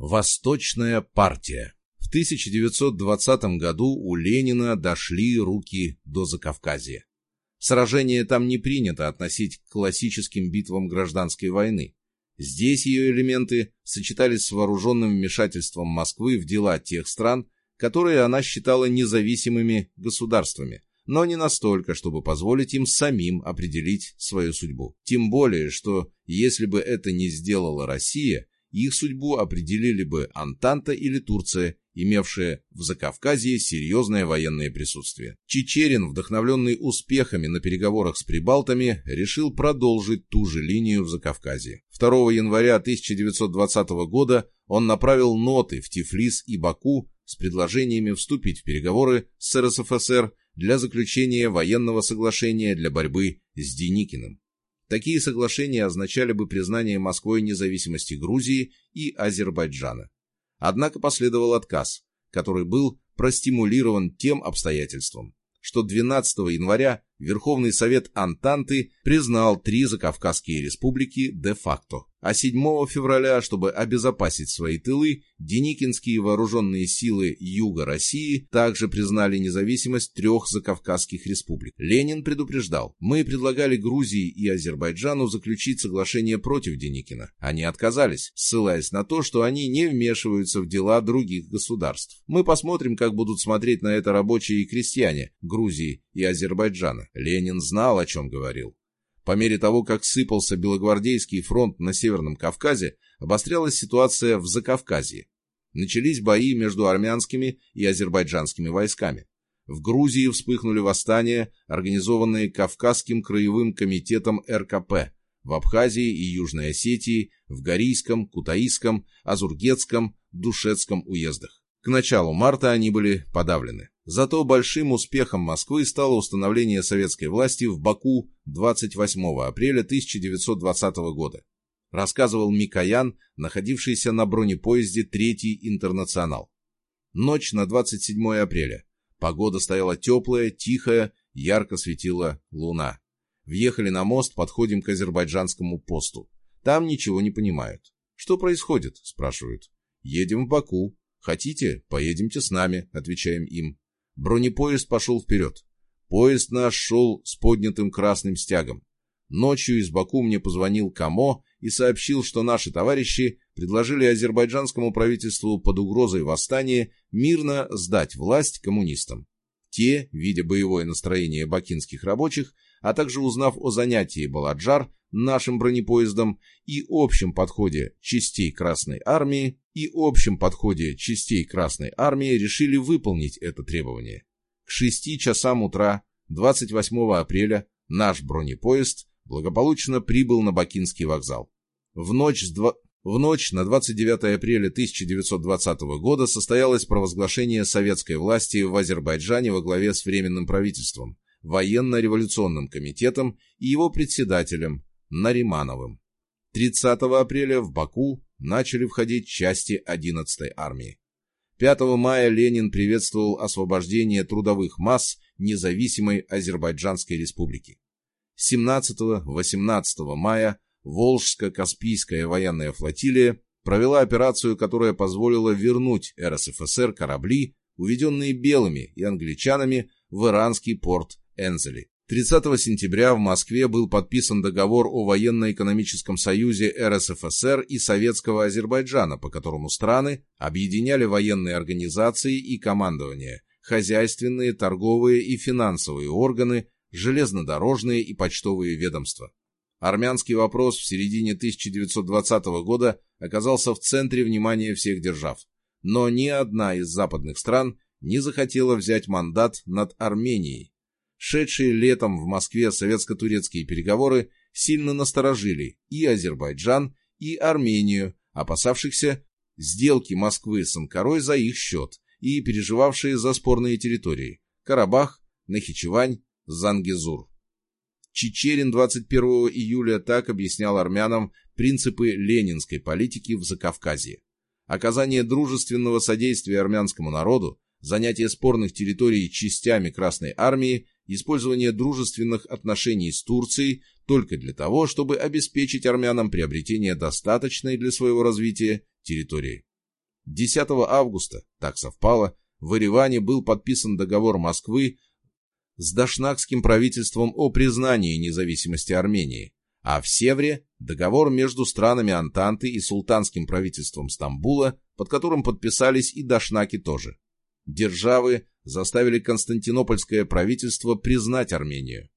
Восточная партия В 1920 году у Ленина дошли руки до Закавказья. Сражение там не принято относить к классическим битвам гражданской войны. Здесь ее элементы сочетались с вооруженным вмешательством Москвы в дела тех стран, которые она считала независимыми государствами, но не настолько, чтобы позволить им самим определить свою судьбу. Тем более, что если бы это не сделала Россия, их судьбу определили бы Антанта или Турция, имевшие в Закавказье серьезное военное присутствие. Чечерин, вдохновленный успехами на переговорах с прибалтами, решил продолжить ту же линию в Закавказье. 2 января 1920 года он направил ноты в Тифлис и Баку с предложениями вступить в переговоры с РСФСР для заключения военного соглашения для борьбы с Деникиным. Такие соглашения означали бы признание Москвой независимости Грузии и Азербайджана. Однако последовал отказ, который был простимулирован тем обстоятельством, что 12 января Верховный Совет Антанты признал три закавказские республики де-факто а 7 февраля, чтобы обезопасить свои тылы, Деникинские вооруженные силы Юга России также признали независимость трех закавказских республик. Ленин предупреждал, мы предлагали Грузии и Азербайджану заключить соглашение против Деникина. Они отказались, ссылаясь на то, что они не вмешиваются в дела других государств. Мы посмотрим, как будут смотреть на это рабочие и крестьяне Грузии и Азербайджана. Ленин знал, о чем говорил. По мере того, как сыпался Белогвардейский фронт на Северном Кавказе, обострялась ситуация в Закавказье. Начались бои между армянскими и азербайджанскими войсками. В Грузии вспыхнули восстания, организованные Кавказским краевым комитетом РКП, в Абхазии и Южной Осетии, в Горийском, Кутаисском, Азургетском, Душетском уездах. К началу марта они были подавлены. Зато большим успехом Москвы стало установление советской власти в Баку 28 апреля 1920 года, рассказывал Микоян, находившийся на бронепоезде «Третий интернационал». Ночь на 27 апреля. Погода стояла теплая, тихая, ярко светила луна. Въехали на мост, подходим к азербайджанскому посту. Там ничего не понимают. «Что происходит?» – спрашивают. «Едем в Баку. Хотите? Поедемте с нами», – отвечаем им. Бронепоезд пошел вперед. Поезд наш шел с поднятым красным стягом. Ночью из Баку мне позвонил Камо и сообщил, что наши товарищи предложили азербайджанскому правительству под угрозой восстания мирно сдать власть коммунистам. Те, видя боевое настроение бакинских рабочих, а также узнав о занятии Баладжар нашим бронепоездом и общем подходе частей Красной Армии, и общем подходе частей Красной Армии решили выполнить это требование. К 6 часам утра 28 апреля наш бронепоезд благополучно прибыл на Бакинский вокзал. В ночь, с 2... в ночь на 29 апреля 1920 года состоялось провозглашение советской власти в Азербайджане во главе с Временным правительством, военно-революционным комитетом и его председателем Наримановым. 30 апреля в Баку начали входить части 11-й армии. 5 мая Ленин приветствовал освобождение трудовых масс независимой Азербайджанской республики. 17-18 мая Волжско-Каспийская военная флотилия провела операцию, которая позволила вернуть РСФСР корабли, уведенные белыми и англичанами в иранский порт Энзели. 30 сентября в Москве был подписан договор о военно-экономическом союзе РСФСР и Советского Азербайджана, по которому страны объединяли военные организации и командования, хозяйственные, торговые и финансовые органы, железнодорожные и почтовые ведомства. Армянский вопрос в середине 1920 года оказался в центре внимания всех держав, но ни одна из западных стран не захотела взять мандат над Арменией, шедшие летом в Москве советско-турецкие переговоры сильно насторожили и Азербайджан, и Армению, опасавшихся сделки Москвы с Анкарой за их счет и переживавшие за спорные территории – Карабах, Нахичевань, Зангезур. Чечерин 21 июля так объяснял армянам принципы ленинской политики в Закавказье. Оказание дружественного содействия армянскому народу, занятие спорных территорий частями Красной Армии использование дружественных отношений с Турцией только для того, чтобы обеспечить армянам приобретение достаточной для своего развития территории. 10 августа, так совпало, в Ереване был подписан договор Москвы с Дашнакским правительством о признании независимости Армении, а в Севре – договор между странами Антанты и султанским правительством Стамбула, под которым подписались и Дашнаки тоже. Державы заставили Константинопольское правительство признать Армению.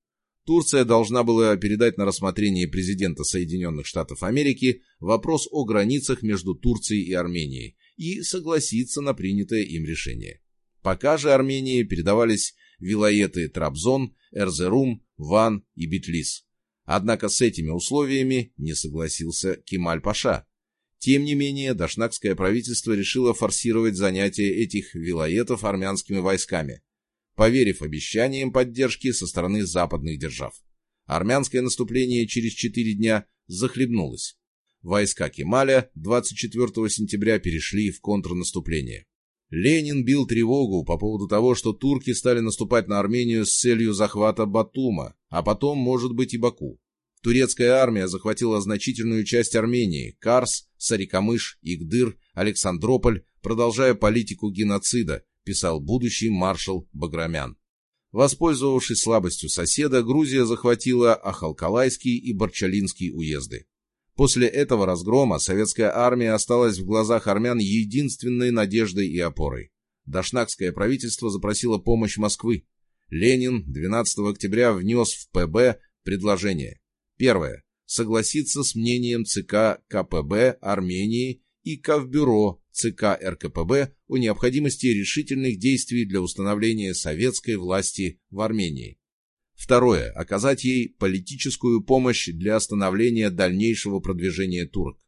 Турция должна была передать на рассмотрение президента Соединенных Штатов Америки вопрос о границах между Турцией и Арменией и согласиться на принятое им решение. Пока же Армении передавались вилаеты Трабзон, Эрзерум, Ван и Битлис. Однако с этими условиями не согласился Кемаль-Паша. Тем не менее, дашнакское правительство решило форсировать занятие этих вилаетов армянскими войсками, поверив обещаниям поддержки со стороны западных держав. Армянское наступление через четыре дня захлебнулось. Войска Кемаля 24 сентября перешли в контрнаступление. Ленин бил тревогу по поводу того, что турки стали наступать на Армению с целью захвата Батума, а потом, может быть, и Баку. Турецкая армия захватила значительную часть Армении – Карс, Сарикамыш, Игдыр, Александрополь, продолжая политику геноцида, писал будущий маршал Баграмян. Воспользовавшись слабостью соседа, Грузия захватила Ахалкалайский и Барчалинский уезды. После этого разгрома советская армия осталась в глазах армян единственной надеждой и опорой. Дашнакское правительство запросило помощь Москвы. Ленин 12 октября внес в ПБ предложение. Первое. Согласиться с мнением ЦК КПБ Армении и Кавбюро ЦК РКПБ о необходимости решительных действий для установления советской власти в Армении. Второе. Оказать ей политическую помощь для остановления дальнейшего продвижения турок.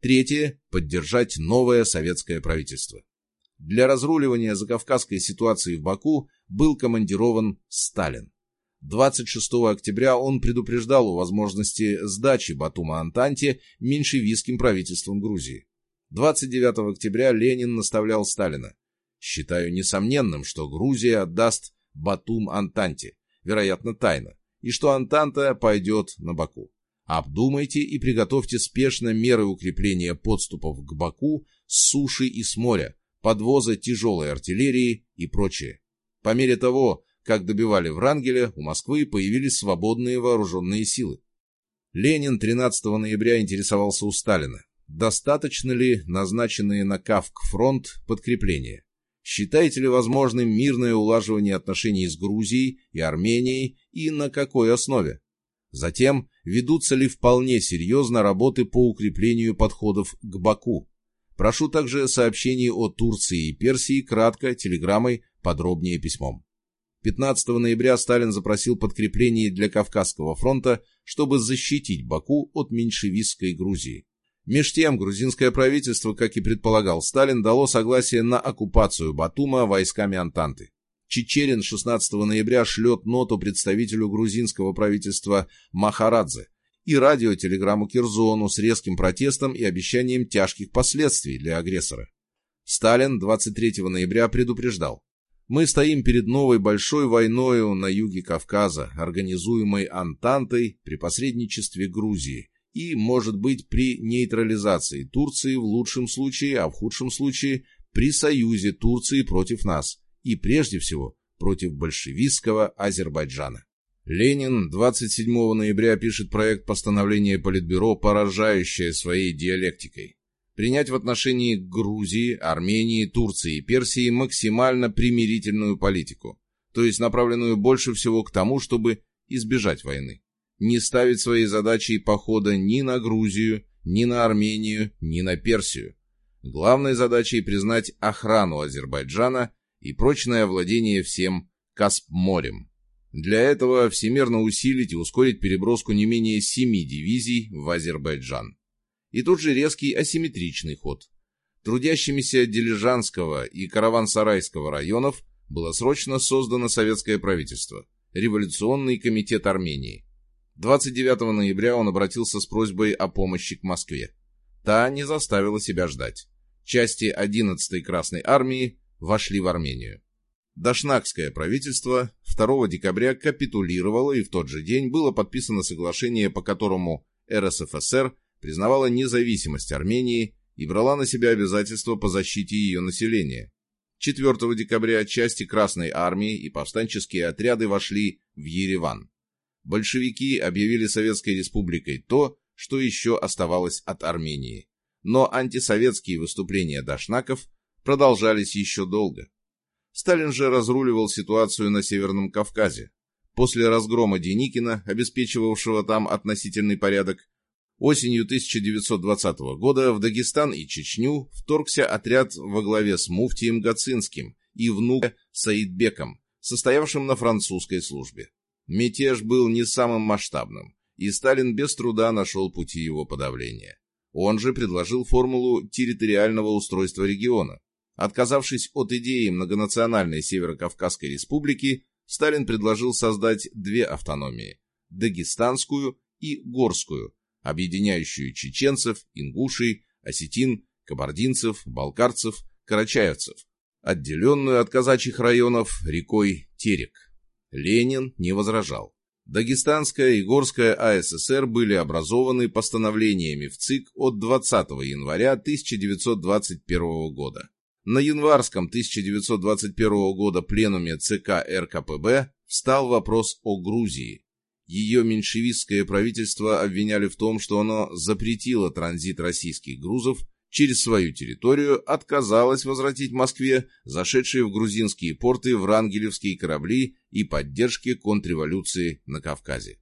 Третье. Поддержать новое советское правительство. Для разруливания закавказской ситуации в Баку был командирован Сталин. 26 октября он предупреждал о возможности сдачи Батума Антанте меньшевистским правительством Грузии. 29 октября Ленин наставлял Сталина. «Считаю несомненным, что Грузия отдаст Батум Антанте, вероятно, тайно, и что Антанта пойдет на Баку. Обдумайте и приготовьте спешно меры укрепления подступов к Баку с суши и с моря, подвоза тяжелой артиллерии и прочее. По мере того, как добивали Врангеля, у Москвы появились свободные вооруженные силы. Ленин 13 ноября интересовался у Сталина, достаточно ли назначенные на Кавк фронт подкрепления. Считаете ли возможным мирное улаживание отношений с Грузией и Арменией и на какой основе? Затем, ведутся ли вполне серьезно работы по укреплению подходов к Баку? Прошу также сообщений о Турции и Персии кратко, телеграммой, подробнее письмом. 15 ноября Сталин запросил подкрепление для Кавказского фронта, чтобы защитить Баку от меньшевистской Грузии. Меж тем, грузинское правительство, как и предполагал Сталин, дало согласие на оккупацию Батума войсками Антанты. Чечерин 16 ноября шлет ноту представителю грузинского правительства Махарадзе и радиотелеграмму Кирзону с резким протестом и обещанием тяжких последствий для агрессора. Сталин 23 ноября предупреждал. Мы стоим перед новой большой войною на юге Кавказа, организуемой Антантой при посредничестве Грузии, и, может быть, при нейтрализации Турции в лучшем случае, а в худшем случае при союзе Турции против нас и, прежде всего, против большевистского Азербайджана. Ленин 27 ноября пишет проект постановления Политбюро, поражающее своей диалектикой. Принять в отношении Грузии, Армении, Турции и Персии максимально примирительную политику, то есть направленную больше всего к тому, чтобы избежать войны не ставить своей задачей похода ни на Грузию, ни на Армению, ни на Персию. Главной задачей признать охрану Азербайджана и прочное владение всем Каспморем. Для этого всемирно усилить и ускорить переброску не менее семи дивизий в Азербайджан. И тут же резкий асимметричный ход. Трудящимися Дилижанского и Караван-Сарайского районов было срочно создано советское правительство, Революционный комитет Армении, 29 ноября он обратился с просьбой о помощи к Москве. Та не заставила себя ждать. Части 11-й Красной Армии вошли в Армению. Дашнакское правительство 2 декабря капитулировало, и в тот же день было подписано соглашение, по которому РСФСР признавала независимость Армении и брала на себя обязательства по защите ее населения. 4 декабря части Красной Армии и повстанческие отряды вошли в Ереван. Большевики объявили Советской Республикой то, что еще оставалось от Армении. Но антисоветские выступления дашнаков продолжались еще долго. Сталин же разруливал ситуацию на Северном Кавказе. После разгрома Деникина, обеспечивавшего там относительный порядок, осенью 1920 года в Дагестан и Чечню вторгся отряд во главе с муфтием Гацинским и внуком Саидбеком, состоявшим на французской службе. Мятеж был не самым масштабным, и Сталин без труда нашел пути его подавления. Он же предложил формулу территориального устройства региона. Отказавшись от идеи многонациональной Северо-Кавказской республики, Сталин предложил создать две автономии – Дагестанскую и Горскую, объединяющую чеченцев, ингушей, осетин, кабардинцев, балкарцев, карачаевцев, отделенную от казачьих районов рекой Терек. Ленин не возражал. Дагестанская и Горская АССР были образованы постановлениями в ЦИК от 20 января 1921 года. На январском 1921 года пленуме ЦК РКПБ встал вопрос о Грузии. Ее меньшевистское правительство обвиняли в том, что оно запретило транзит российских грузов через свою территорию, отказалось возвратить Москве зашедшие в грузинские порты врангелевские корабли и поддержке контрреволюции на Кавказе.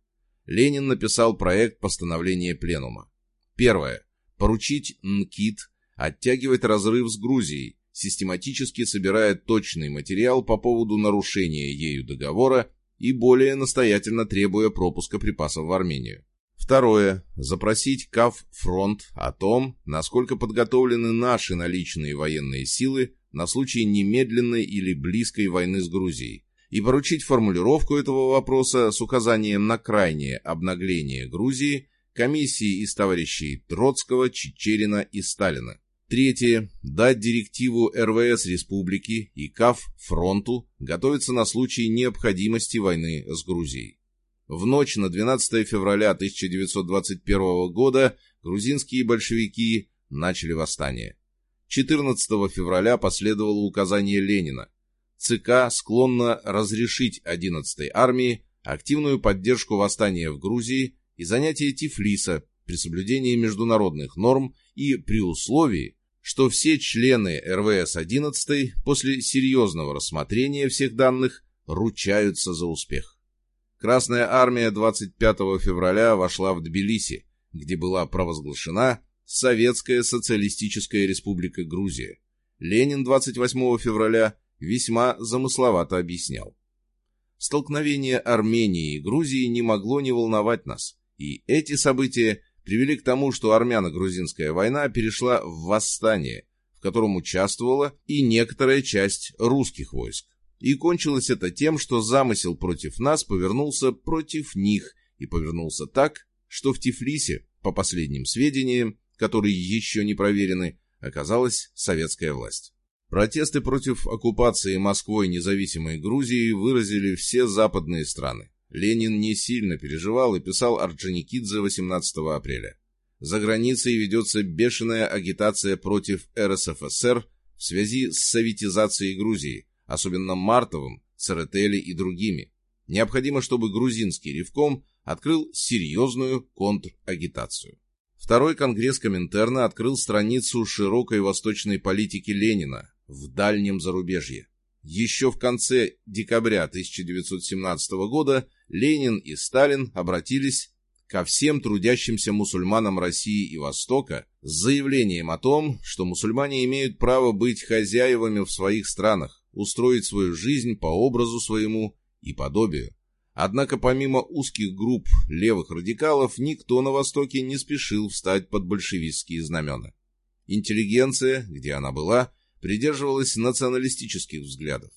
Ленин написал проект постановления Пленума. Первое. Поручить НКИТ оттягивать разрыв с Грузией, систематически собирая точный материал по поводу нарушения ею договора и более настоятельно требуя пропуска припасов в Армению. Второе. Запросить КАВ-фронт о том, насколько подготовлены наши наличные военные силы на случай немедленной или близкой войны с Грузией, и поручить формулировку этого вопроса с указанием на крайнее обнагление Грузии комиссии из товарищей Троцкого, Чечерина и Сталина. Третье. Дать директиву РВС Республики и КАФ фронту готовиться на случай необходимости войны с Грузией. В ночь на 12 февраля 1921 года грузинские большевики начали восстание. 14 февраля последовало указание Ленина. ЦК склонна разрешить 11-й армии активную поддержку восстания в Грузии и занятие Тифлиса при соблюдении международных норм и при условии, что все члены РВС-11 после серьезного рассмотрения всех данных ручаются за успех. Красная армия 25 февраля вошла в Тбилиси, где была провозглашена Советская Социалистическая Республика Грузия. Ленин 28 февраля весьма замысловато объяснял. Столкновение Армении и Грузии не могло не волновать нас, и эти события привели к тому, что армяно-грузинская война перешла в восстание, в котором участвовала и некоторая часть русских войск. И кончилось это тем, что замысел против нас повернулся против них и повернулся так, что в Тифлисе, по последним сведениям, которые еще не проверены, оказалась советская власть. Протесты против оккупации Москвой независимой Грузии выразили все западные страны. Ленин не сильно переживал и писал Орджоникидзе 18 апреля. За границей ведется бешеная агитация против РСФСР в связи с советизацией Грузии, особенно Мартовым, Церетели и другими. Необходимо, чтобы грузинский ревком открыл серьезную контрагитацию. Второй конгресс Коминтерна открыл страницу широкой восточной политики Ленина в дальнем зарубежье. Еще в конце декабря 1917 года Ленин и Сталин обратились ко всем трудящимся мусульманам России и Востока с заявлением о том, что мусульмане имеют право быть хозяевами в своих странах, устроить свою жизнь по образу своему и подобию. Однако помимо узких групп левых радикалов, никто на Востоке не спешил встать под большевистские знамена. Интеллигенция, где она была, придерживалась националистических взглядов.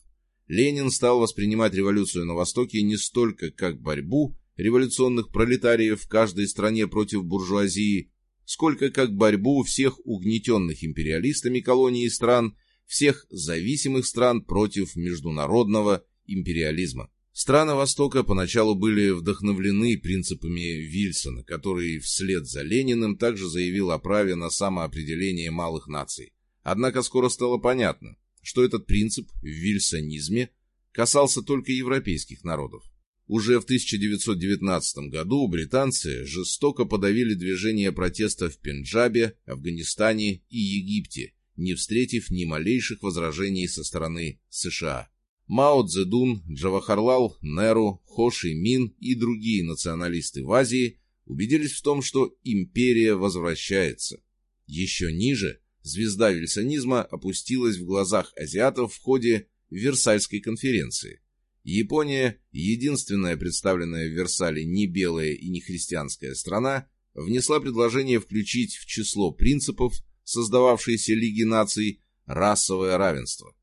Ленин стал воспринимать революцию на Востоке не столько как борьбу революционных пролетариев в каждой стране против буржуазии, сколько как борьбу всех угнетенных империалистами колоний и стран, всех зависимых стран против международного империализма. Страны Востока поначалу были вдохновлены принципами Вильсона, который вслед за Лениным также заявил о праве на самоопределение малых наций. Однако скоро стало понятно, что этот принцип в вильсонизме касался только европейских народов. Уже в 1919 году британцы жестоко подавили движение протеста в Пенджабе, Афганистане и Египте, не встретив ни малейших возражений со стороны США. Мао Цзэдун, Джавахарлал, Неру, Хо Ши Мин и другие националисты в Азии убедились в том, что империя возвращается. Еще ниже звезда вильсонизма опустилась в глазах азиатов в ходе Версальской конференции. Япония, единственная представленная в Версале не белая и не христианская страна, внесла предложение включить в число принципов, создававшейся Лиги наций, расовое равенство.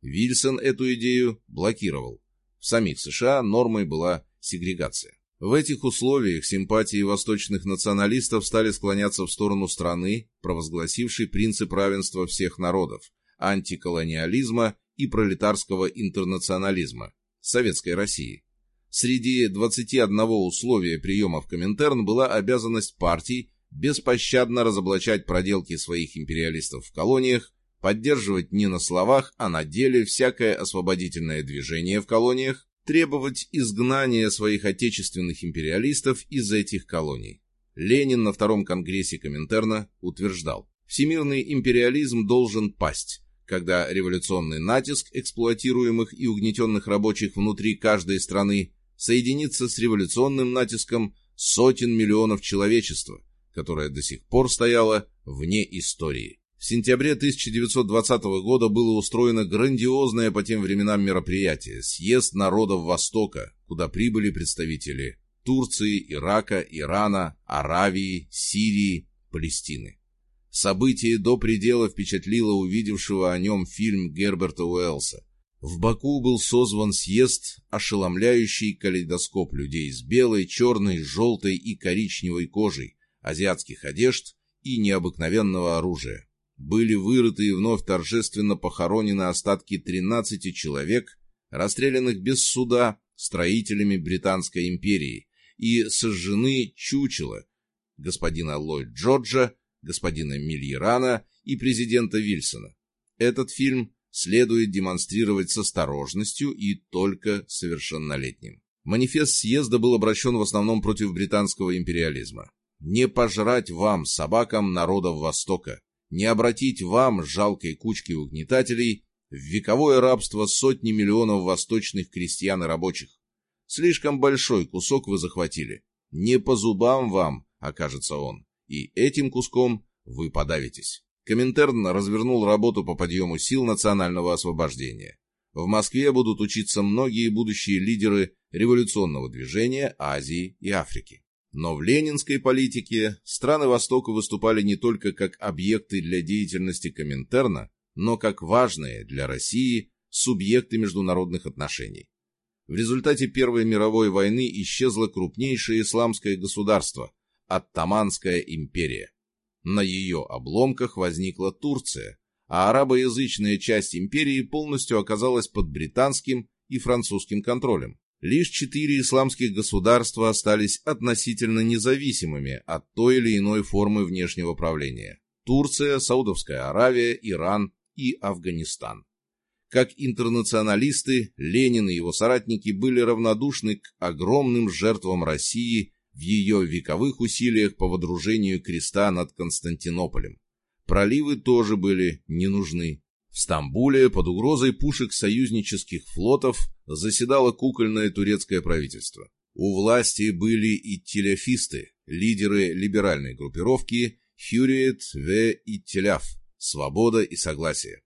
Вильсон эту идею блокировал. В самих США нормой была сегрегация. В этих условиях симпатии восточных националистов стали склоняться в сторону страны, провозгласившей принцип равенства всех народов, антиколониализма и пролетарского интернационализма, Советской России. Среди 21 условия приема в Коминтерн была обязанность партий беспощадно разоблачать проделки своих империалистов в колониях, поддерживать не на словах, а на деле всякое освободительное движение в колониях, требовать изгнания своих отечественных империалистов из этих колоний. Ленин на Втором Конгрессе Коминтерна утверждал, всемирный империализм должен пасть, когда революционный натиск эксплуатируемых и угнетенных рабочих внутри каждой страны соединится с революционным натиском сотен миллионов человечества, которое до сих пор стояло вне истории. В сентябре 1920 года было устроено грандиозное по тем временам мероприятие – съезд народов Востока, куда прибыли представители Турции, Ирака, Ирана, Аравии, Сирии, Палестины. Событие до предела впечатлило увидевшего о нем фильм Герберта Уэллса. В Баку был созван съезд, ошеломляющий калейдоскоп людей с белой, черной, желтой и коричневой кожей, азиатских одежд и необыкновенного оружия были вырыты и вновь торжественно похоронены остатки 13 человек, расстрелянных без суда строителями Британской империи, и сожжены чучела господина Ллойд Джорджа, господина Мильерана и президента Вильсона. Этот фильм следует демонстрировать с осторожностью и только совершеннолетним. Манифест съезда был обращен в основном против британского империализма. «Не пожрать вам, собакам народов Востока, не обратить вам, жалкой кучки угнетателей, в вековое рабство сотни миллионов восточных крестьян и рабочих. Слишком большой кусок вы захватили. Не по зубам вам, окажется он, и этим куском вы подавитесь. Коминтерн развернул работу по подъему сил национального освобождения. В Москве будут учиться многие будущие лидеры революционного движения Азии и Африки. Но в ленинской политике страны Востока выступали не только как объекты для деятельности Коминтерна, но как важные для России субъекты международных отношений. В результате Первой мировой войны исчезло крупнейшее исламское государство – Оттаманская империя. На ее обломках возникла Турция, а арабоязычная часть империи полностью оказалась под британским и французским контролем. Лишь четыре исламских государства остались относительно независимыми от той или иной формы внешнего правления – Турция, Саудовская Аравия, Иран и Афганистан. Как интернационалисты, Ленин и его соратники были равнодушны к огромным жертвам России в ее вековых усилиях по водружению креста над Константинополем. Проливы тоже были не нужны. В Стамбуле под угрозой пушек союзнических флотов заседало кукольное турецкое правительство. У власти были и телефисты, лидеры либеральной группировки Хюриет В. Иттеляф «Свобода и согласие».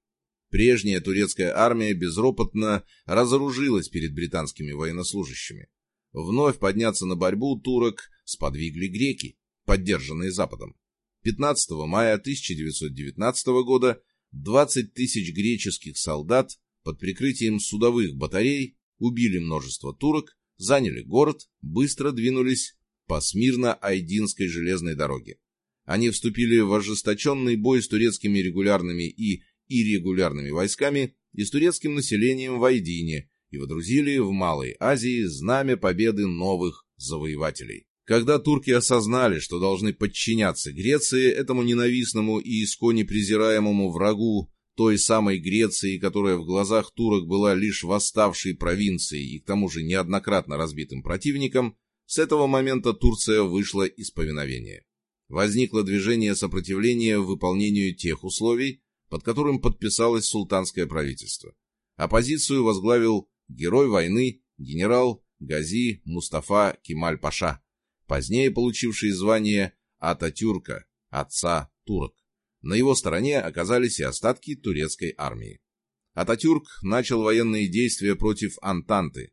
Прежняя турецкая армия безропотно разоружилась перед британскими военнослужащими. Вновь подняться на борьбу турок сподвигли греки, поддержанные Западом. 15 мая 1919 года 20 тысяч греческих солдат под прикрытием судовых батарей убили множество турок, заняли город, быстро двинулись по Смирно-Айдинской железной дороге. Они вступили в ожесточенный бой с турецкими регулярными и иррегулярными войсками и с турецким населением в Айдине и водрузили в Малой Азии знамя победы новых завоевателей. Когда турки осознали, что должны подчиняться Греции, этому ненавистному и исконе презираемому врагу, той самой Греции, которая в глазах турок была лишь восставшей провинцией и к тому же неоднократно разбитым противником, с этого момента Турция вышла из повиновения. Возникло движение сопротивления выполнению тех условий, под которым подписалось султанское правительство. Оппозицию возглавил герой войны генерал Гази Мустафа Кемаль-Паша, позднее получивший звание Ататюрка, отца турок. На его стороне оказались и остатки турецкой армии. Ататюрк начал военные действия против Антанты.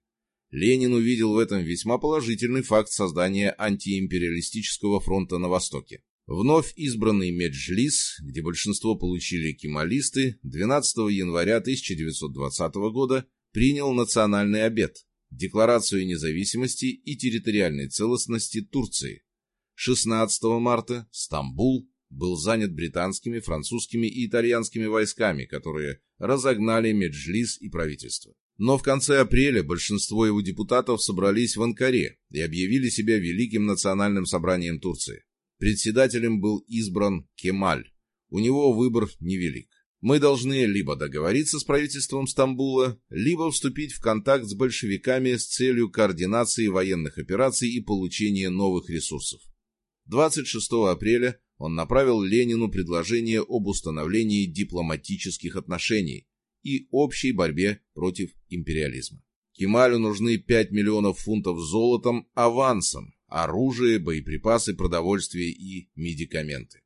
Ленин увидел в этом весьма положительный факт создания антиимпериалистического фронта на Востоке. Вновь избранный Меджлис, где большинство получили кемалисты, 12 января 1920 года принял национальный обет – Декларацию независимости и территориальной целостности Турции. 16 марта Стамбул был занят британскими, французскими и итальянскими войсками, которые разогнали Меджлис и правительство. Но в конце апреля большинство его депутатов собрались в Анкаре и объявили себя Великим национальным собранием Турции. Председателем был избран Кемаль. У него выбор невелик. Мы должны либо договориться с правительством Стамбула, либо вступить в контакт с большевиками с целью координации военных операций и получения новых ресурсов. 26 апреля он направил Ленину предложение об установлении дипломатических отношений и общей борьбе против империализма. Кемалю нужны 5 миллионов фунтов золотом авансом, оружие, боеприпасы, продовольствие и медикаменты.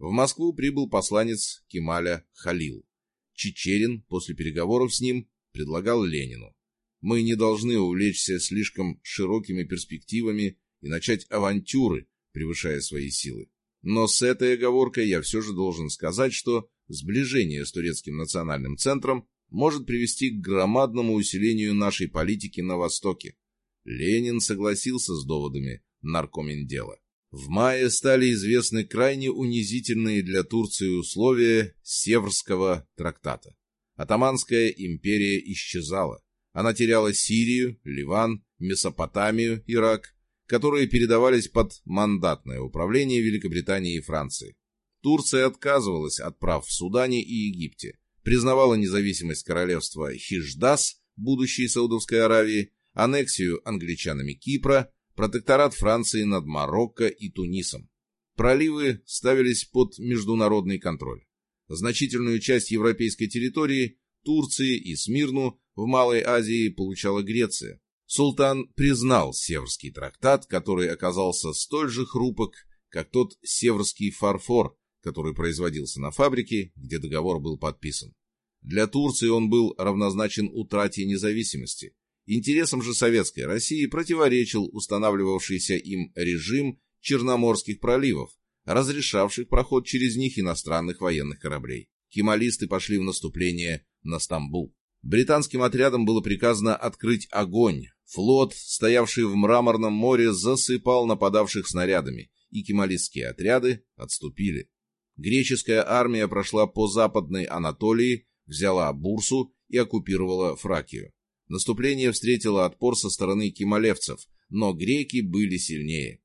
В Москву прибыл посланец Кемаля Халил. Чечерин после переговоров с ним предлагал Ленину. Мы не должны увлечься слишком широкими перспективами и начать авантюры, превышая свои силы. Но с этой оговоркой я все же должен сказать, что сближение с турецким национальным центром может привести к громадному усилению нашей политики на Востоке. Ленин согласился с доводами наркомендела. В мае стали известны крайне унизительные для Турции условия Северского трактата. Атаманская империя исчезала. Она теряла Сирию, Ливан, Месопотамию, Ирак, которые передавались под мандатное управление Великобритании и Франции. Турция отказывалась от прав в Судане и Египте, признавала независимость королевства Хиждас, будущей Саудовской Аравии, аннексию англичанами Кипра, протекторат Франции над Марокко и Тунисом. Проливы ставились под международный контроль. Значительную часть европейской территории, Турции и Смирну в Малой Азии получала Греция. Султан признал Северский трактат, который оказался столь же хрупок, как тот северский фарфор, который производился на фабрике, где договор был подписан. Для Турции он был равнозначен утрате независимости. Интересам же Советской России противоречил устанавливавшийся им режим Черноморских проливов, разрешавших проход через них иностранных военных кораблей. Кемалисты пошли в наступление на Стамбул. Британским отрядам было приказано открыть огонь. Флот, стоявший в Мраморном море, засыпал нападавших снарядами, и кемалистские отряды отступили. Греческая армия прошла по западной Анатолии, взяла Бурсу и оккупировала Фракию. Наступление встретило отпор со стороны кемалевцев, но греки были сильнее.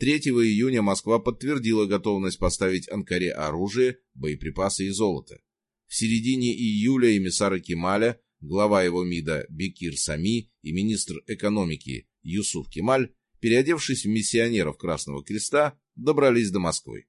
3 июня Москва подтвердила готовность поставить Анкаре оружие, боеприпасы и золото. В середине июля эмиссары Кемаля, глава его МИДа Бекир Сами и министр экономики Юсуф Кемаль, переодевшись в миссионеров Красного Креста, добрались до Москвы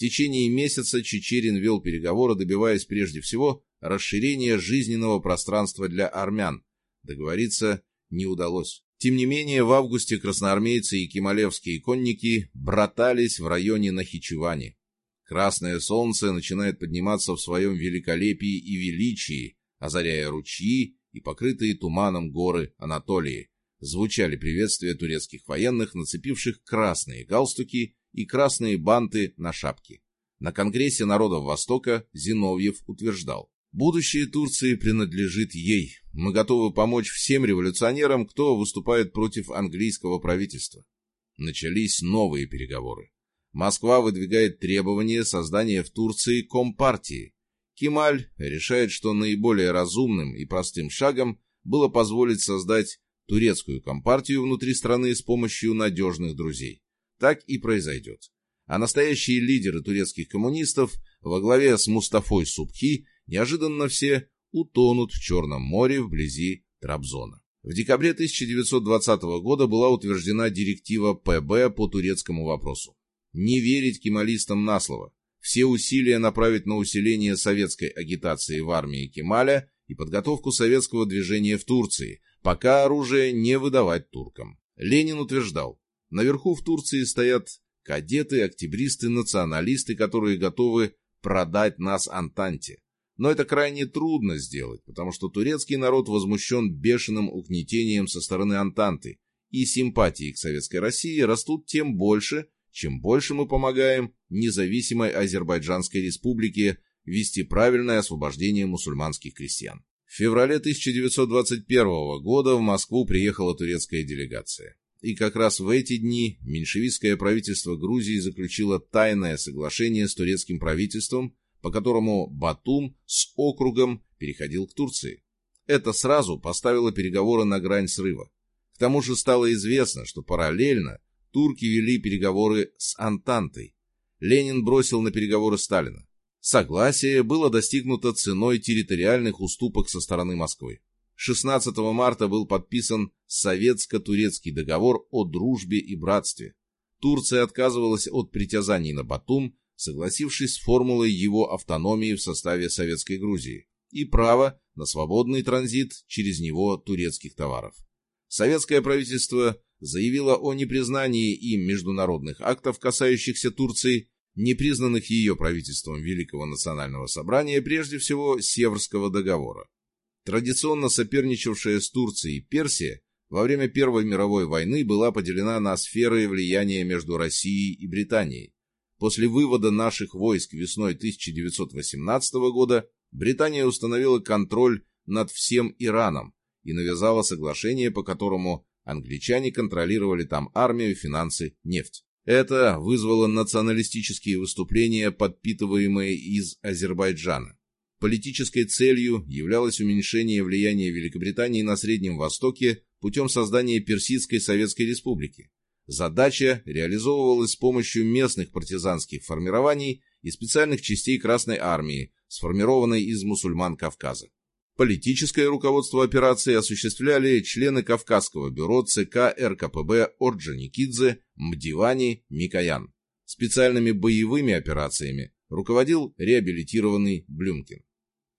течение месяца Чечерин вел переговоры, добиваясь прежде всего расширения жизненного пространства для армян. Договориться не удалось. Тем не менее, в августе красноармейцы и кемалевские конники братались в районе Нахичевани. Красное солнце начинает подниматься в своем великолепии и величии, озаряя ручьи и покрытые туманом горы Анатолии. Звучали приветствия турецких военных, нацепивших красные галстуки и красные банты на шапке. На Конгрессе народов Востока Зиновьев утверждал, «Будущее Турции принадлежит ей. Мы готовы помочь всем революционерам, кто выступает против английского правительства». Начались новые переговоры. Москва выдвигает требование создания в Турции компартии. Кемаль решает, что наиболее разумным и простым шагом было позволить создать турецкую компартию внутри страны с помощью надежных друзей. Так и произойдет. А настоящие лидеры турецких коммунистов во главе с Мустафой Субхи неожиданно все утонут в Черном море вблизи Трабзона. В декабре 1920 года была утверждена директива ПБ по турецкому вопросу. Не верить кемалистам на слово. Все усилия направить на усиление советской агитации в армии Кемаля и подготовку советского движения в Турции, пока оружие не выдавать туркам. Ленин утверждал, наверху в Турции стоят кадеты, октябристы, националисты, которые готовы продать нас Антанте. Но это крайне трудно сделать, потому что турецкий народ возмущен бешеным угнетением со стороны Антанты, и симпатии к Советской России растут тем больше, чем больше мы помогаем независимой Азербайджанской республике вести правильное освобождение мусульманских крестьян. В феврале 1921 года в Москву приехала турецкая делегация. И как раз в эти дни меньшевистское правительство Грузии заключило тайное соглашение с турецким правительством, по которому Батум с округом переходил к Турции. Это сразу поставило переговоры на грань срыва. К тому же стало известно, что параллельно турки вели переговоры с Антантой. Ленин бросил на переговоры Сталина. Согласие было достигнуто ценой территориальных уступок со стороны Москвы. 16 марта был подписан Советско-турецкий договор о дружбе и братстве. Турция отказывалась от притязаний на Батум, согласившись с формулой его автономии в составе Советской Грузии и право на свободный транзит через него турецких товаров. Советское правительство заявило о непризнании им международных актов, касающихся Турции, непризнанных ее правительством Великого национального собрания, прежде всего Северского договора. Традиционно соперничавшая с Турцией Персия во время Первой мировой войны была поделена на сферы влияния между Россией и Британией. После вывода наших войск весной 1918 года Британия установила контроль над всем Ираном и навязала соглашение, по которому англичане контролировали там армию, финансы, нефть. Это вызвало националистические выступления, подпитываемые из Азербайджана. Политической целью являлось уменьшение влияния Великобритании на Среднем Востоке путем создания Персидской Советской Республики. Задача реализовывалась с помощью местных партизанских формирований и специальных частей Красной Армии, сформированной из мусульман Кавказа. Политическое руководство операции осуществляли члены Кавказского бюро ЦК РКПБ Орджоникидзе, Мдивани, Микоян. Специальными боевыми операциями руководил реабилитированный Блюмкин.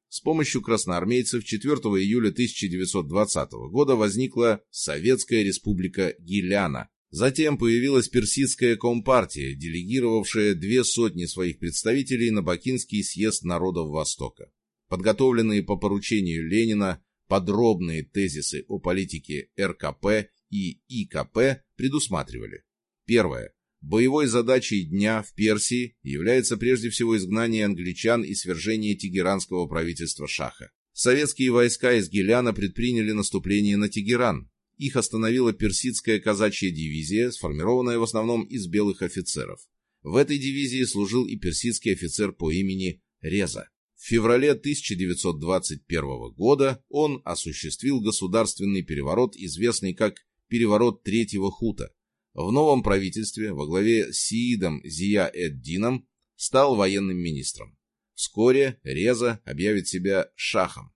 С помощью красноармейцев 4 июля 1920 года возникла Советская Республика Гиляна. Затем появилась Персидская Компартия, делегировавшая две сотни своих представителей на Бакинский съезд народов Востока. Подготовленные по поручению Ленина подробные тезисы о политике РКП и ИКП предусматривали. Первое. Боевой задачей дня в Персии является прежде всего изгнание англичан и свержение тегеранского правительства Шаха. Советские войска из Геляна предприняли наступление на Тегеран. Их остановила персидская казачья дивизия, сформированная в основном из белых офицеров. В этой дивизии служил и персидский офицер по имени Реза. В феврале 1921 года он осуществил государственный переворот, известный как «Переворот Третьего Хута». В новом правительстве во главе с Сиидом Зия-эд-Дином стал военным министром. Вскоре Реза объявит себя шахом.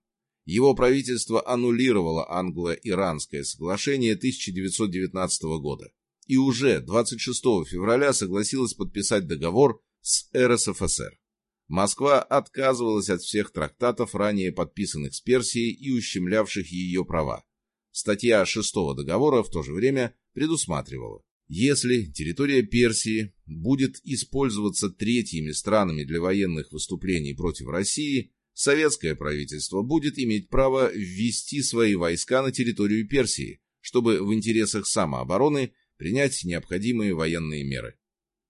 Его правительство аннулировало англо-иранское соглашение 1919 года и уже 26 февраля согласилось подписать договор с РСФСР. Москва отказывалась от всех трактатов, ранее подписанных с Персией и ущемлявших ее права. Статья 6 договора в то же время предусматривала, если территория Персии будет использоваться третьими странами для военных выступлений против России, советское правительство будет иметь право ввести свои войска на территорию Персии, чтобы в интересах самообороны принять необходимые военные меры.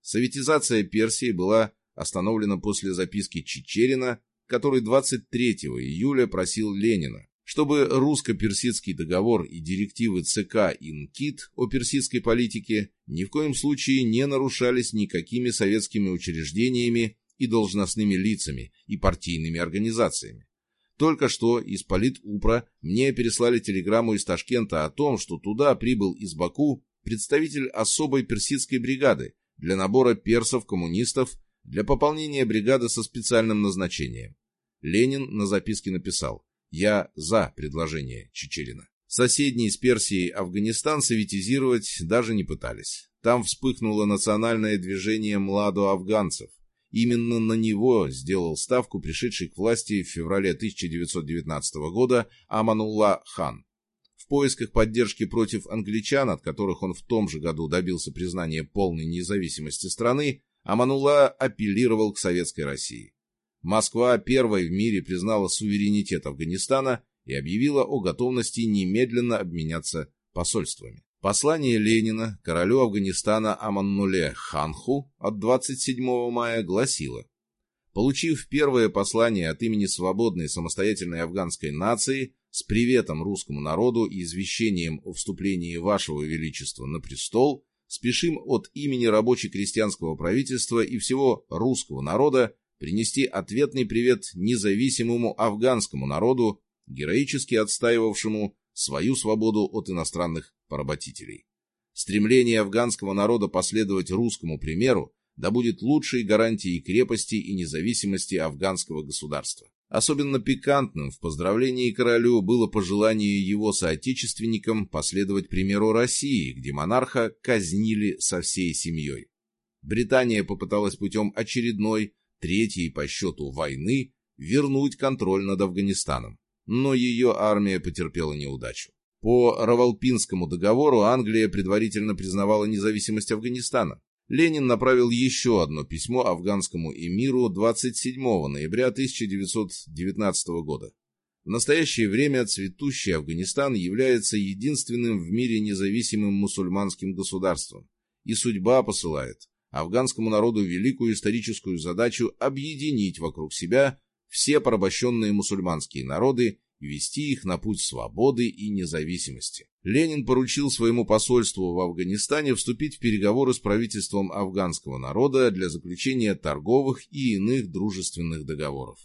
Советизация Персии была остановлена после записки Чечерина, который 23 июля просил Ленина, чтобы русско-персидский договор и директивы ЦК ИНКИТ о персидской политике ни в коем случае не нарушались никакими советскими учреждениями и должностными лицами и партийными организациями. Только что из Политупра мне переслали телеграмму из Ташкента о том, что туда прибыл из Баку представитель особой персидской бригады для набора персов-коммунистов для пополнения бригады со специальным назначением. Ленин на записке написал «Я за предложение Чечерина». Соседний с Персией Афганистан советизировать даже не пытались. Там вспыхнуло национальное движение младо афганцев. Именно на него сделал ставку пришедший к власти в феврале 1919 года Аманулла хан. В поисках поддержки против англичан, от которых он в том же году добился признания полной независимости страны, Аманулла апеллировал к Советской России. Москва первой в мире признала суверенитет Афганистана и объявила о готовности немедленно обменяться посольствами. Послание Ленина королю Афганистана Аманнуле Ханху от 27 мая гласило Получив первое послание от имени свободной самостоятельной афганской нации с приветом русскому народу и извещением о вступлении Вашего Величества на престол, спешим от имени рабоче-крестьянского правительства и всего русского народа принести ответный привет независимому афганскому народу, героически отстаивавшему свою свободу от иностранных поработителей. Стремление афганского народа последовать русскому примеру да будет лучшей гарантией крепости и независимости афганского государства. Особенно пикантным в поздравлении королю было пожелание его соотечественникам последовать примеру России, где монарха казнили со всей семьей. Британия попыталась путем очередной третьей по счету войны, вернуть контроль над Афганистаном. Но ее армия потерпела неудачу. По Равалпинскому договору Англия предварительно признавала независимость Афганистана. Ленин направил еще одно письмо афганскому эмиру 27 ноября 1919 года. В настоящее время цветущий Афганистан является единственным в мире независимым мусульманским государством, и судьба посылает афганскому народу великую историческую задачу объединить вокруг себя все порабощенные мусульманские народы и вести их на путь свободы и независимости. Ленин поручил своему посольству в Афганистане вступить в переговоры с правительством афганского народа для заключения торговых и иных дружественных договоров.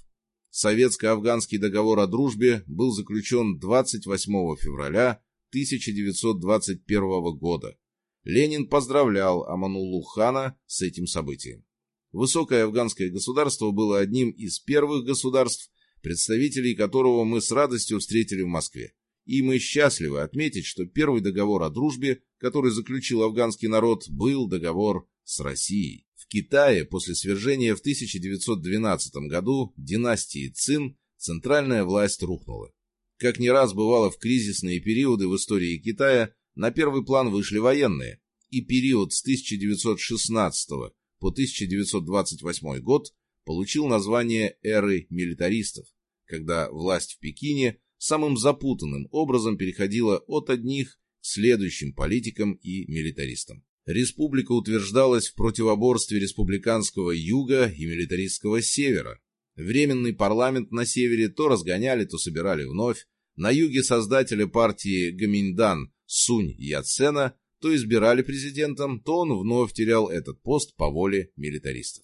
Советско-афганский договор о дружбе был заключен 28 февраля 1921 года Ленин поздравлял Амануллу хана с этим событием. Высокое афганское государство было одним из первых государств, представителей которого мы с радостью встретили в Москве. И мы счастливы отметить, что первый договор о дружбе, который заключил афганский народ, был договор с Россией. В Китае после свержения в 1912 году династии Цин центральная власть рухнула. Как не раз бывало в кризисные периоды в истории Китая, на первый план вышли военные, и период с 1916 по 1928 год получил название эры милитаристов, когда власть в Пекине самым запутанным образом переходила от одних к следующим политикам и милитаристам. Республика утверждалась в противоборстве республиканского юга и милитаристского севера. Временный парламент на севере то разгоняли, то собирали вновь. На юге создателя партии Гаминьдан Сунь Яцена то избирали президентом, то он вновь терял этот пост по воле милитаристов.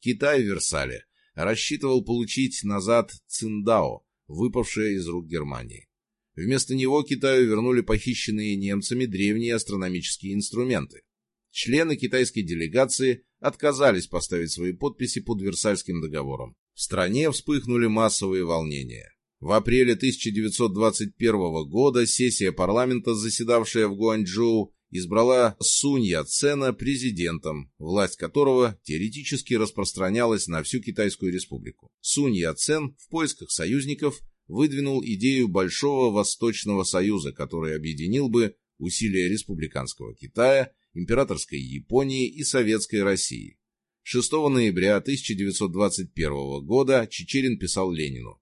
Китай в Версале рассчитывал получить назад Циндао, выпавшее из рук Германии. Вместо него Китаю вернули похищенные немцами древние астрономические инструменты. Члены китайской делегации отказались поставить свои подписи под Версальским договором. В стране вспыхнули массовые волнения. В апреле 1921 года сессия парламента, заседавшая в Гуанчжоу, избрала Сунь Яцена президентом, власть которого теоретически распространялась на всю Китайскую республику. Сунь Яцен в поисках союзников выдвинул идею Большого Восточного Союза, который объединил бы усилия республиканского Китая, императорской Японии и советской России. 6 ноября 1921 года Чечерин писал Ленину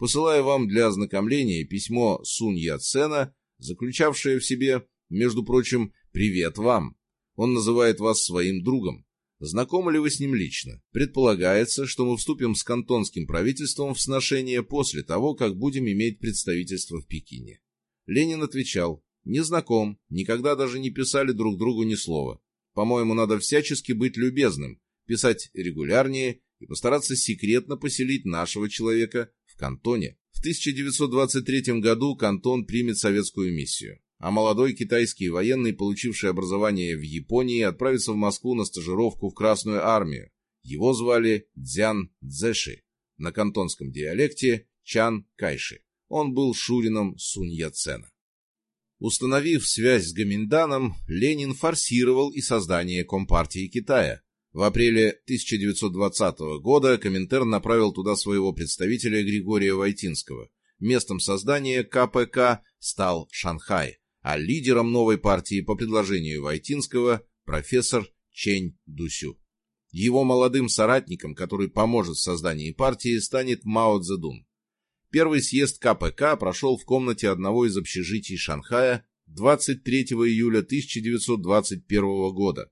Посылаю вам для ознакомления письмо Сунь Яцена, заключавшее в себе, между прочим, «Привет вам». Он называет вас своим другом. Знакомы ли вы с ним лично? Предполагается, что мы вступим с кантонским правительством в сношение после того, как будем иметь представительство в Пекине. Ленин отвечал, не знаком, никогда даже не писали друг другу ни слова. По-моему, надо всячески быть любезным, писать регулярнее и постараться секретно поселить нашего человека в кантоне. В 1923 году Кантон примет советскую миссию, а молодой китайский военный, получивший образование в Японии, отправится в Москву на стажировку в Красную армию. Его звали Дзян Цзэши, на кантонском диалекте Чан Кайши. Он был шурином Сунь Яцена. Установив связь с Гаминданом, Ленин форсировал и создание Компартии Китая. В апреле 1920 года Коминтерн направил туда своего представителя Григория Войтинского. Местом создания КПК стал Шанхай, а лидером новой партии по предложению Войтинского – профессор Чень Дусю. Его молодым соратником, который поможет в создании партии, станет Мао Цзэдун. Первый съезд КПК прошел в комнате одного из общежитий Шанхая 23 июля 1921 года.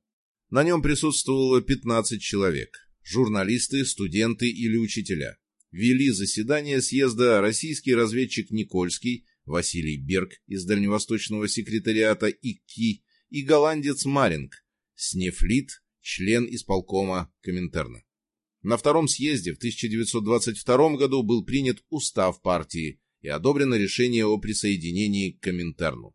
На нем присутствовало 15 человек – журналисты, студенты или учителя. Вели заседание съезда российский разведчик Никольский, Василий Берг из Дальневосточного секретариата ИКИ и голландец Маринг, Снефлит, член исполкома Коминтерна. На втором съезде в 1922 году был принят устав партии и одобрено решение о присоединении к Коминтерну.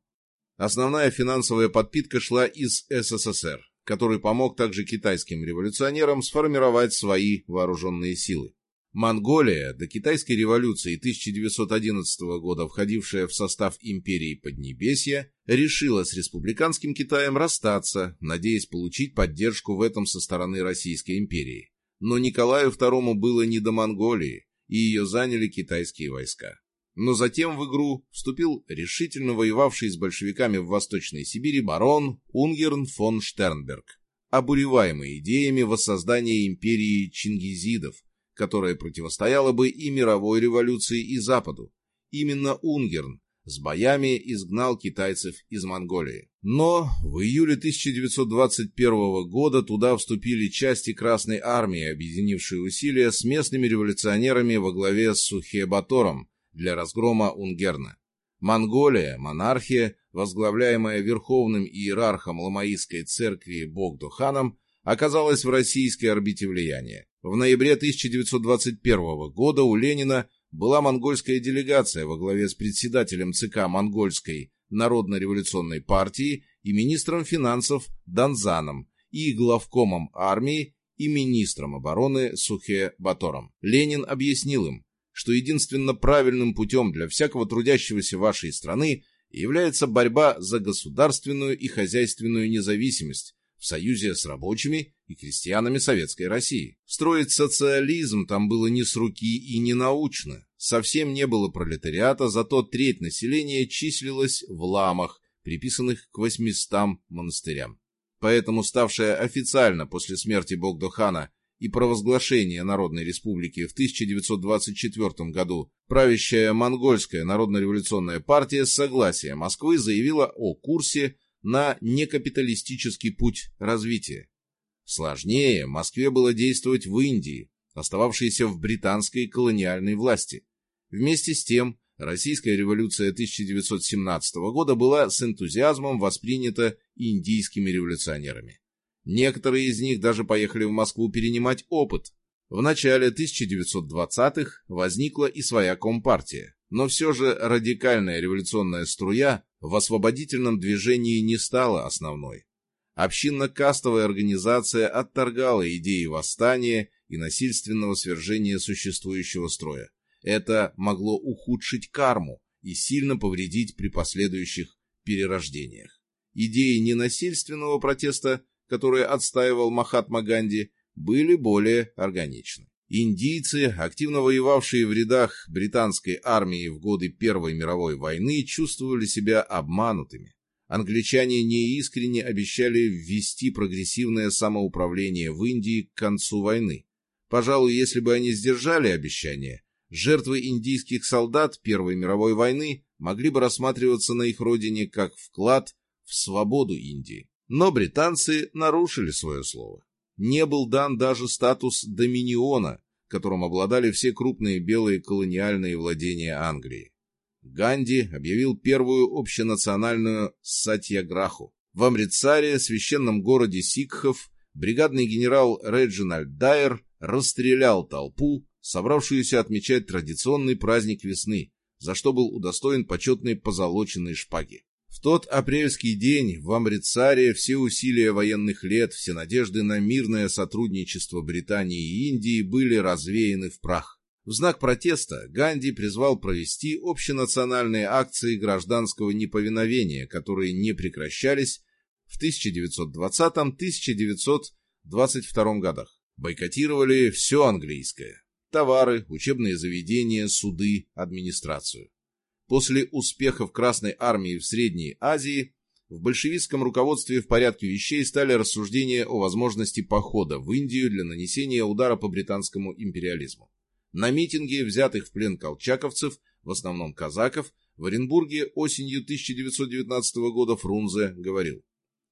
Основная финансовая подпитка шла из СССР, который помог также китайским революционерам сформировать свои вооруженные силы. Монголия до китайской революции 1911 года, входившая в состав империи Поднебесья, решила с республиканским Китаем расстаться, надеясь получить поддержку в этом со стороны Российской империи но Николаю II было не до Монголии, и ее заняли китайские войска. Но затем в игру вступил решительно воевавший с большевиками в Восточной Сибири барон Унгерн фон Штернберг, обуреваемый идеями воссоздания империи чингизидов, которая противостояла бы и мировой революции, и Западу. Именно Унгерн с боями изгнал китайцев из Монголии. Но в июле 1921 года туда вступили части Красной Армии, объединившие усилия с местными революционерами во главе с Сухе-Батором для разгрома Унгерна. Монголия, монархия, возглавляемая верховным иерархом Ламаистской церкви Богдуханом, оказалась в российской орбите влияния. В ноябре 1921 года у Ленина была монгольская делегация во главе с председателем ЦК Монгольской Народно-революционной партии и министром финансов Данзаном и главкомом армии и министром обороны Сухе Батором. Ленин объяснил им, что единственно правильным путем для всякого трудящегося вашей страны является борьба за государственную и хозяйственную независимость в союзе с рабочими и крестьянами Советской России. Строить социализм там было не с руки и не научно. Совсем не было пролетариата, зато треть населения числилась в ламах, приписанных к 800 монастырям. Поэтому ставшая официально после смерти Богдохана и провозглашения Народной Республики в 1924 году правящая Монгольская Народно-революционная партия с согласия Москвы заявила о курсе на некапиталистический путь развития. Сложнее Москве было действовать в Индии, остававшейся в британской колониальной власти. Вместе с тем, Российская революция 1917 года была с энтузиазмом воспринята индийскими революционерами. Некоторые из них даже поехали в Москву перенимать опыт. В начале 1920-х возникла и своя компартия, но все же радикальная революционная струя в освободительном движении не стала основной. Общинно-кастовая организация отторгала идеи восстания и насильственного свержения существующего строя. Это могло ухудшить карму и сильно повредить при последующих перерождениях. Идеи ненасильственного протеста, которые отстаивал Махатма Ганди, были более органичны. Индийцы, активно воевавшие в рядах британской армии в годы Первой мировой войны, чувствовали себя обманутыми. Англичане неискренне обещали ввести прогрессивное самоуправление в Индии к концу войны. Пожалуй, если бы они сдержали обещание, жертвы индийских солдат Первой мировой войны могли бы рассматриваться на их родине как вклад в свободу Индии. Но британцы нарушили свое слово. Не был дан даже статус доминиона, которым обладали все крупные белые колониальные владения Англии. Ганди объявил первую общенациональную сатьяграху. В Амрицаре, священном городе сикхов, бригадный генерал Реджинальд Дайер расстрелял толпу, собравшуюся отмечать традиционный праздник весны, за что был удостоен почетной позолоченной шпаги. В тот апрельский день в Амрицаре все усилия военных лет, все надежды на мирное сотрудничество Британии и Индии были развеяны в прах. В знак протеста Ганди призвал провести общенациональные акции гражданского неповиновения, которые не прекращались в 1920-1922 годах. Бойкотировали все английское – товары, учебные заведения, суды, администрацию. После успехов Красной Армии в Средней Азии в большевистском руководстве в порядке вещей стали рассуждения о возможности похода в Индию для нанесения удара по британскому империализму. На митинге взятых в плен колчаковцев, в основном казаков, в Оренбурге осенью 1919 года Фрунзе говорил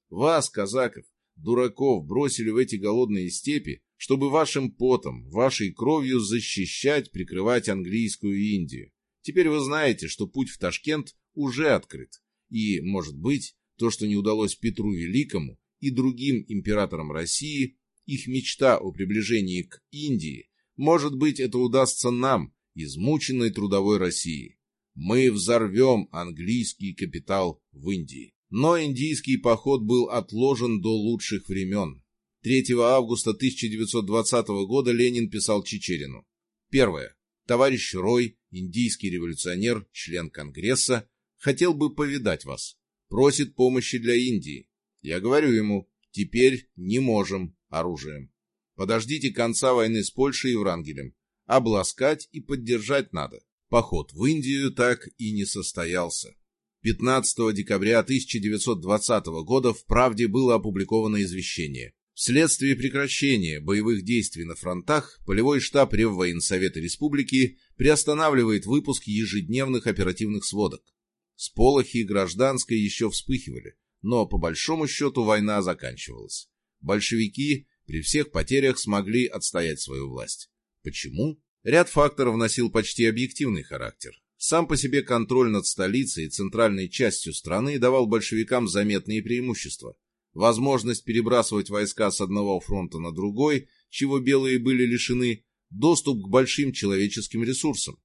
«Вас, казаков, дураков, бросили в эти голодные степи, чтобы вашим потом, вашей кровью защищать, прикрывать английскую Индию. Теперь вы знаете, что путь в Ташкент уже открыт, и, может быть, то, что не удалось Петру Великому и другим императорам России, их мечта о приближении к Индии, может быть, это удастся нам, измученной трудовой России. Мы взорвем английский капитал в Индии. Но индийский поход был отложен до лучших времен. 3 августа 1920 года Ленин писал Чечерину. Первое. Товарищ Рой, индийский революционер, член Конгресса, хотел бы повидать вас. Просит помощи для Индии. Я говорю ему, теперь не можем оружием. Подождите конца войны с Польшей и Врангелем. Обласкать и поддержать надо. Поход в Индию так и не состоялся. 15 декабря 1920 года в «Правде» было опубликовано извещение. Вследствие прекращения боевых действий на фронтах, полевой штаб Реввоенсовета Республики приостанавливает выпуск ежедневных оперативных сводок. Сполохи гражданской еще вспыхивали, но по большому счету война заканчивалась. Большевики при всех потерях смогли отстоять свою власть. Почему? Ряд факторов носил почти объективный характер. Сам по себе контроль над столицей и центральной частью страны давал большевикам заметные преимущества. Возможность перебрасывать войска с одного фронта на другой, чего белые были лишены, доступ к большим человеческим ресурсам.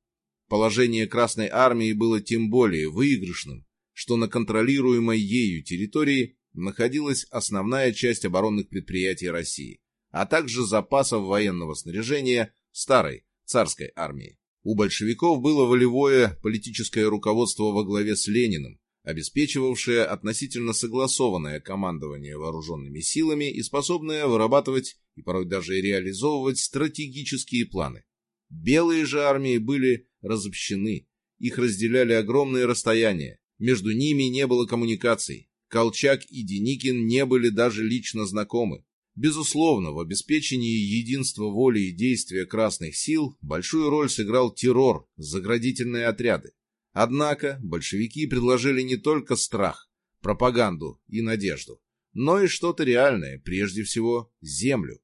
Положение Красной Армии было тем более выигрышным, что на контролируемой ею территории находилась основная часть оборонных предприятий России, а также запасов военного снаряжения старой царской армии. У большевиков было волевое политическое руководство во главе с Лениным, обеспечивавшее относительно согласованное командование вооруженными силами и способное вырабатывать и порой даже реализовывать стратегические планы. Белые же армии были разобщены, их разделяли огромные расстояния, между ними не было коммуникаций, Колчак и Деникин не были даже лично знакомы. Безусловно, в обеспечении единства воли и действия красных сил большую роль сыграл террор, заградительные отряды. Однако большевики предложили не только страх, пропаганду и надежду, но и что-то реальное, прежде всего землю.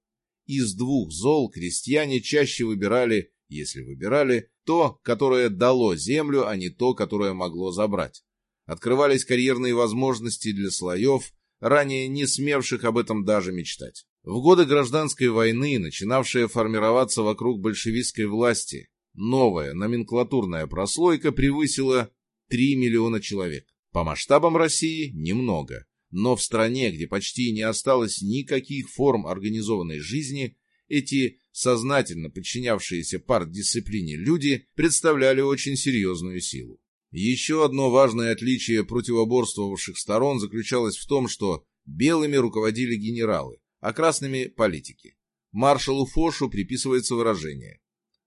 Из двух зол крестьяне чаще выбирали, если выбирали, то, которое дало землю, а не то, которое могло забрать открывались карьерные возможности для слоев, ранее не смевших об этом даже мечтать. В годы гражданской войны, начинавшая формироваться вокруг большевистской власти, новая номенклатурная прослойка превысила 3 миллиона человек. По масштабам России немного, но в стране, где почти не осталось никаких форм организованной жизни, эти сознательно подчинявшиеся партдисциплине люди представляли очень серьезную силу. Еще одно важное отличие противоборствовавших сторон заключалось в том, что белыми руководили генералы, а красными – политики. Маршалу Фошу приписывается выражение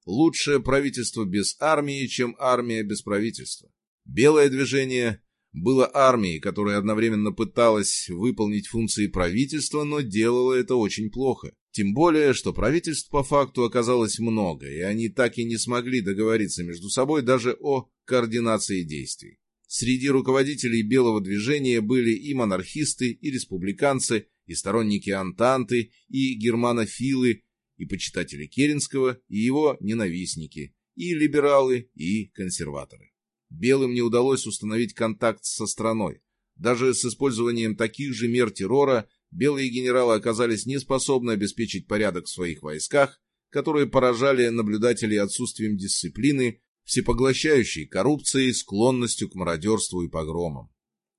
«Лучшее правительство без армии, чем армия без правительства». Белое движение было армией, которая одновременно пыталась выполнить функции правительства, но делала это очень плохо. Тем более, что правительств по факту оказалось много, и они так и не смогли договориться между собой даже о координации действий. Среди руководителей белого движения были и монархисты, и республиканцы, и сторонники Антанты, и германофилы, и почитатели Керенского, и его ненавистники, и либералы, и консерваторы. Белым не удалось установить контакт со страной. Даже с использованием таких же мер террора белые генералы оказались не способны обеспечить порядок в своих войсках, которые поражали наблюдателей отсутствием дисциплины, всепоглощающей коррупцией, склонностью к мародерству и погромам.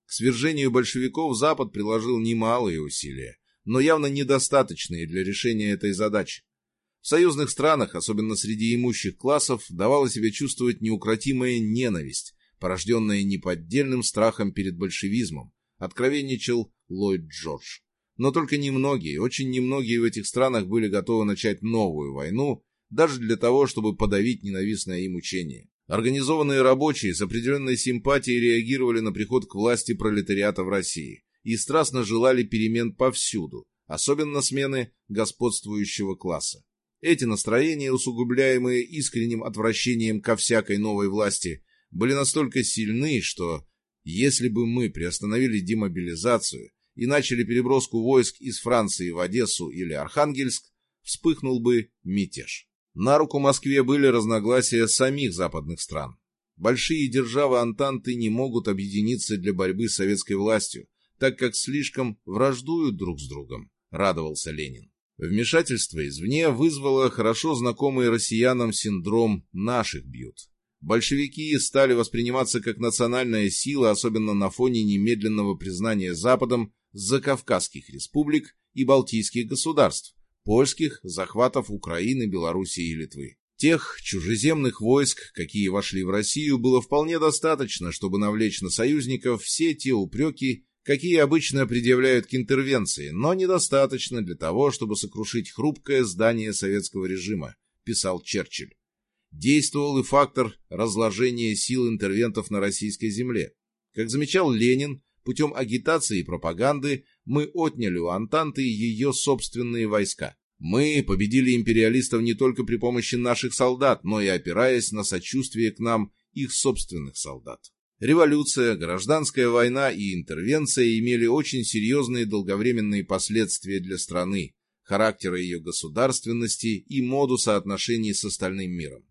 К свержению большевиков Запад приложил немалые усилия, но явно недостаточные для решения этой задачи. В союзных странах, особенно среди имущих классов, давала себя чувствовать неукротимая ненависть, порожденная неподдельным страхом перед большевизмом, откровенничал Ллойд Джордж. Но только немногие, очень немногие в этих странах были готовы начать новую войну, даже для того, чтобы подавить ненавистное им учение. Организованные рабочие с определенной симпатией реагировали на приход к власти пролетариата в России и страстно желали перемен повсюду, особенно смены господствующего класса. Эти настроения, усугубляемые искренним отвращением ко всякой новой власти, были настолько сильны, что если бы мы приостановили демобилизацию и начали переброску войск из Франции в Одессу или Архангельск, вспыхнул бы мятеж. На руку Москве были разногласия самих западных стран. Большие державы Антанты не могут объединиться для борьбы с советской властью, так как слишком враждуют друг с другом, радовался Ленин. Вмешательство извне вызвало хорошо знакомый россиянам синдром «наших бьют». Большевики стали восприниматься как национальная сила, особенно на фоне немедленного признания Западом закавказских республик и балтийских государств, польских захватов Украины, Белоруссии и Литвы. Тех чужеземных войск, какие вошли в Россию, было вполне достаточно, чтобы навлечь на союзников все те упреки, какие обычно предъявляют к интервенции, но недостаточно для того, чтобы сокрушить хрупкое здание советского режима, писал Черчилль. Действовал и фактор разложения сил интервентов на российской земле. Как замечал Ленин, путем агитации и пропаганды мы отняли у Антанты ее собственные войска. Мы победили империалистов не только при помощи наших солдат, но и опираясь на сочувствие к нам их собственных солдат. Революция, гражданская война и интервенция имели очень серьезные долговременные последствия для страны, характера ее государственности и модуса отношений с остальным миром.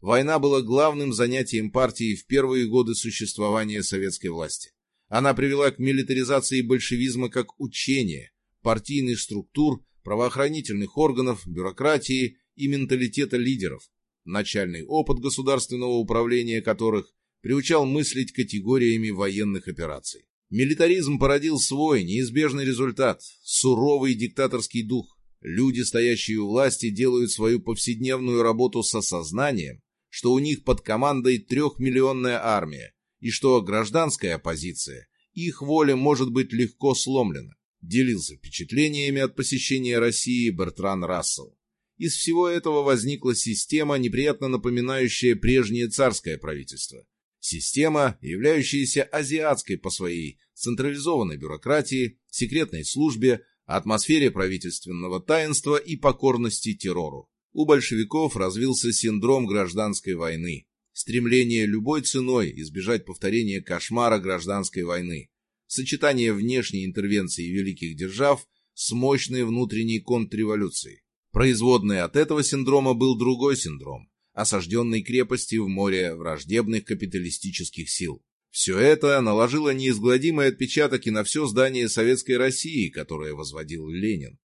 Война была главным занятием партии в первые годы существования советской власти. Она привела к милитаризации большевизма как учения, партийных структур, правоохранительных органов, бюрократии и менталитета лидеров, начальный опыт государственного управления которых приучал мыслить категориями военных операций. Милитаризм породил свой неизбежный результат – суровый диктаторский дух. Люди, стоящие у власти, делают свою повседневную работу с осознанием, что у них под командой трехмиллионная армия, и что гражданская оппозиция, их воля может быть легко сломлена, делился впечатлениями от посещения России Бертран Рассел. Из всего этого возникла система, неприятно напоминающая прежнее царское правительство. Система, являющаяся азиатской по своей централизованной бюрократии, секретной службе, атмосфере правительственного таинства и покорности террору. У большевиков развился синдром гражданской войны, стремление любой ценой избежать повторения кошмара гражданской войны, сочетание внешней интервенции великих держав с мощной внутренней контрреволюцией. Производной от этого синдрома был другой синдром – осажденной крепости в море враждебных капиталистических сил. Все это наложило неизгладимый отпечаток и на все здание Советской России, которое возводил Ленин.